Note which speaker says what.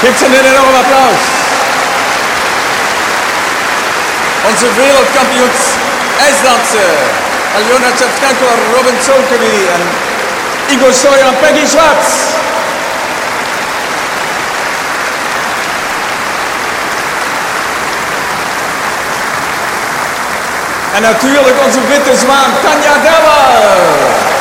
Speaker 1: Geef ze een enorm applaus. Onze wereldkampioens ijsdansen. Aljona Tjevchenko, Robin Solkovi en Igor Soja en Peggy Schwartz. En natuurlijk onze witte zwaan, Tanja Deller.